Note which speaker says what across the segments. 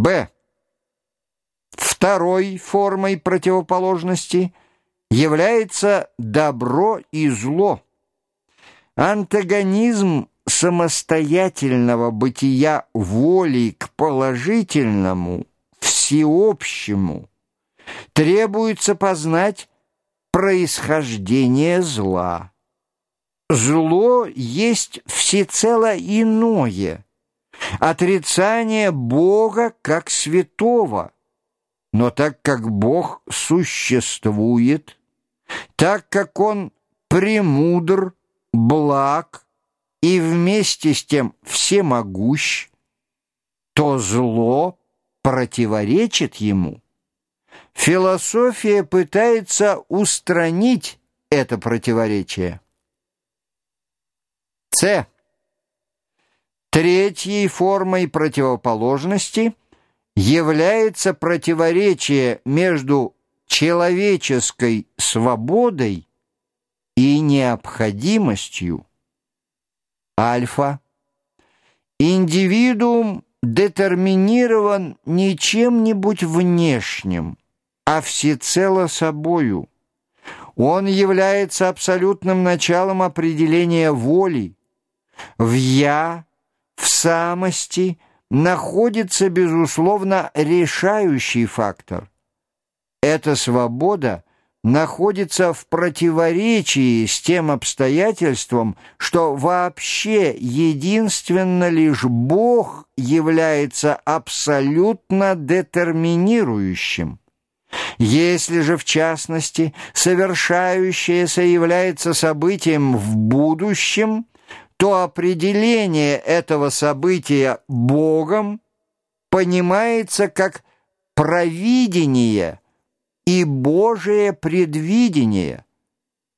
Speaker 1: Б. Второй формой противоположности является добро и зло. Антагонизм самостоятельного бытия воли к положительному, всеобщему, требуется познать происхождение зла. Зло есть всецело иное, отрицание Бога как святого. Но так как Бог существует, так как Он премудр, благ и вместе с тем всемогущ, то зло противоречит Ему. Философия пытается устранить это противоречие. С. Третьей формой противоположности является противоречие между человеческой свободой и необходимостью. Альфа. Индивидуум детерминирован не чем-нибудь внешним, а всецело собою. Он является абсолютным началом определения воли. В «я», в самости находится, безусловно, решающий фактор. Эта свобода находится в противоречии с тем обстоятельством, что вообще единственно лишь Бог является абсолютно детерминирующим. Если же, в частности, совершающееся является событием в будущем, то определение этого события Богом понимается как провидение и Божие предвидение.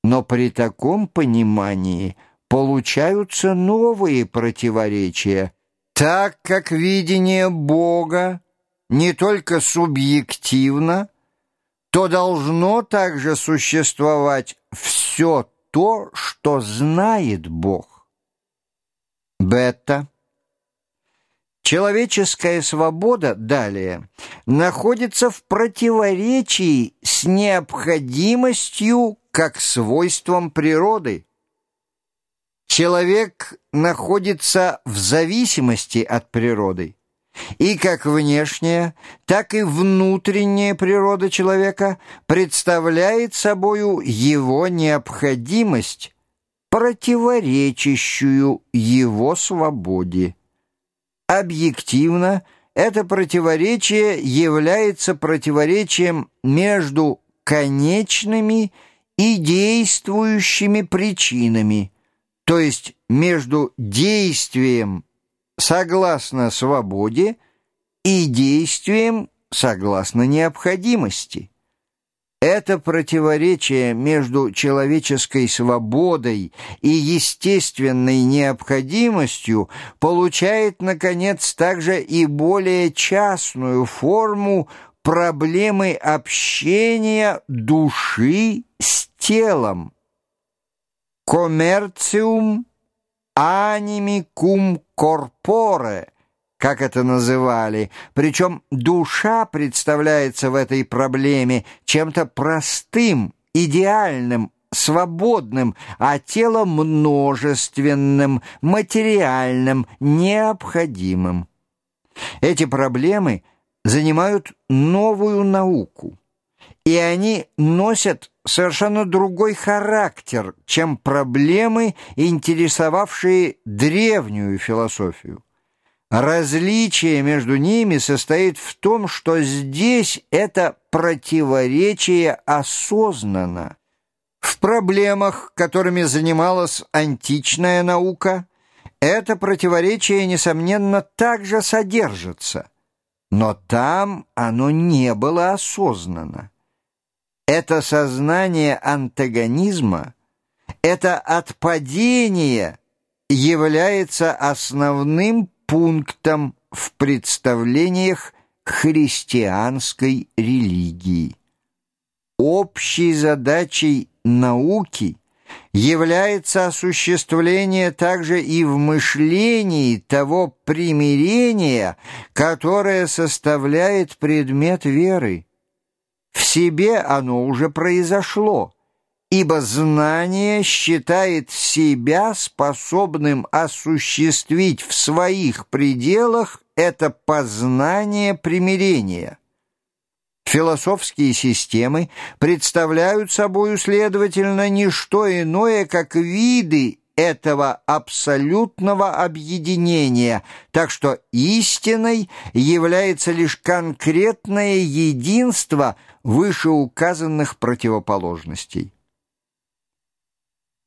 Speaker 1: Но при таком понимании получаются новые противоречия, так как видение Бога не только субъективно, то должно также существовать все то, что знает Бог. Бета. Человеческая свобода, далее, находится в противоречии с необходимостью как свойством природы. Человек находится в зависимости от природы. И как внешняя, так и внутренняя природа человека представляет собою его необходимость, противоречащую его свободе. Объективно это противоречие является противоречием между конечными и действующими причинами, то есть между действием согласно свободе и действием согласно необходимости. Это противоречие между человеческой свободой и естественной необходимостью получает, наконец, также и более частную форму проблемы общения души с телом. Коммерциум аними кум корпоре, как это называли, причем душа представляется в этой проблеме чем-то простым, идеальным, свободным, а тело множественным, материальным, необходимым. Эти проблемы занимают новую науку, и они носят совершенно другой характер, чем проблемы, интересовавшие древнюю философию. Различие между ними состоит в том, что здесь это противоречие осознанно. В проблемах, которыми занималась античная наука, это противоречие, несомненно, также содержится, но там оно не было осознанно. Это сознание антагонизма, это отпадение является основным пунктом в представлениях христианской религии. Общей задачей науки является осуществление также и в мышлении того примирения, которое составляет предмет веры. В себе оно уже произошло, ибо знание считает себя способным осуществить в своих пределах это познание примирения. Философские системы представляют собою, следовательно, не что иное, как виды этого абсолютного объединения, так что истиной является лишь конкретное единство вышеуказанных противоположностей.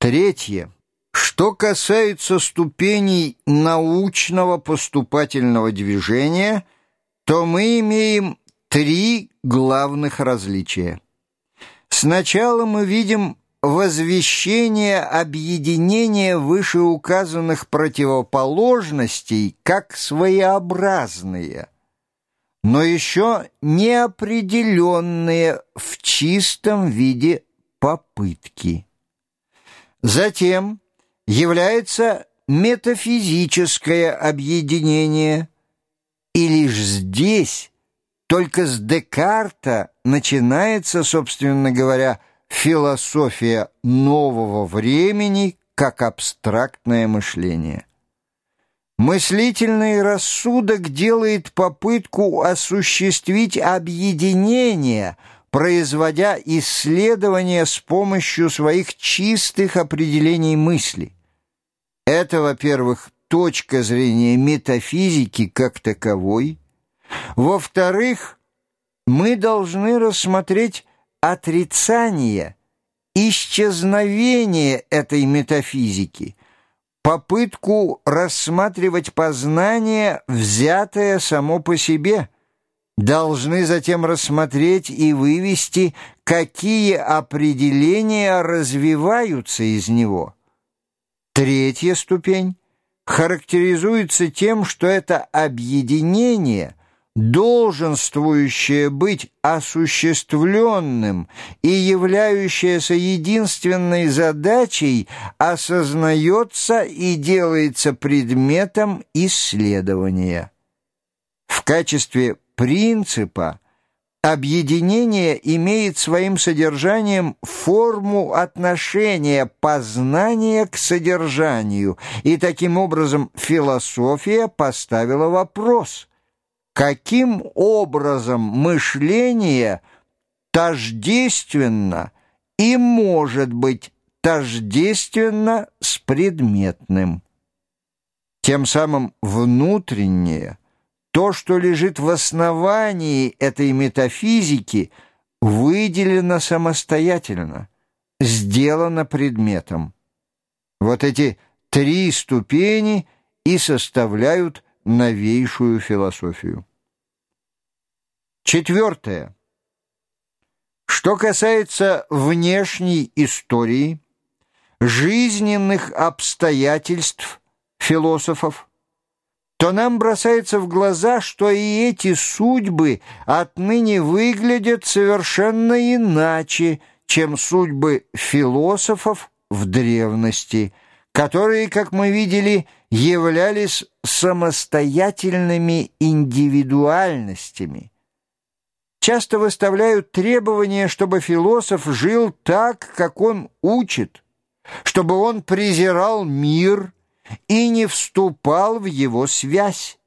Speaker 1: Третье. Что касается ступеней научного поступательного движения, то мы имеем три главных различия. Сначала мы видим возвещение объединения вышеуказанных противоположностей как своеобразные, но еще неопределенные в чистом виде попытки. Затем является метафизическое объединение, и лишь здесь, только с Декарта, начинается, собственно говоря, философия нового времени как абстрактное мышление. Мыслительный рассудок делает попытку осуществить объединение, производя исследования с помощью своих чистых определений мысли. Это, во-первых, точка зрения метафизики как таковой. Во-вторых, мы должны рассмотреть отрицание, исчезновение этой метафизики, попытку рассматривать познание, взятое само по себе, должны затем рассмотреть и вывести, какие определения развиваются из него. Третья ступень характеризуется тем, что это объединение – долженствующее быть осуществленным и являющееся единственной задачей, осознается и делается предметом исследования. В качестве принципа объединение имеет своим содержанием форму отношения познания к содержанию, и таким образом философия поставила вопрос – каким образом мышление тождественно и может быть тождественно с предметным. Тем самым внутреннее, то, что лежит в основании этой метафизики, выделено самостоятельно, сделано предметом. Вот эти три ступени и составляют новейшую философию. Четвертое. Что касается внешней истории, жизненных обстоятельств философов, то нам бросается в глаза, что и эти судьбы отныне выглядят совершенно иначе, чем судьбы философов в древности, которые, как мы видели, являлись самостоятельными индивидуальностями. Часто выставляют требования, чтобы философ жил так, как он учит, чтобы он презирал мир и не вступал в его связь.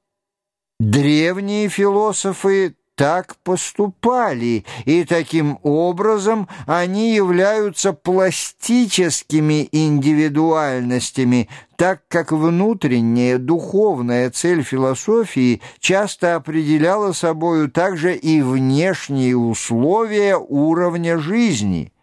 Speaker 1: Древние философы так поступали, и таким образом они являются пластическими индивидуальностями, так как внутренняя духовная цель философии часто определяла собою также и внешние условия уровня жизни –